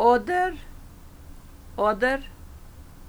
other other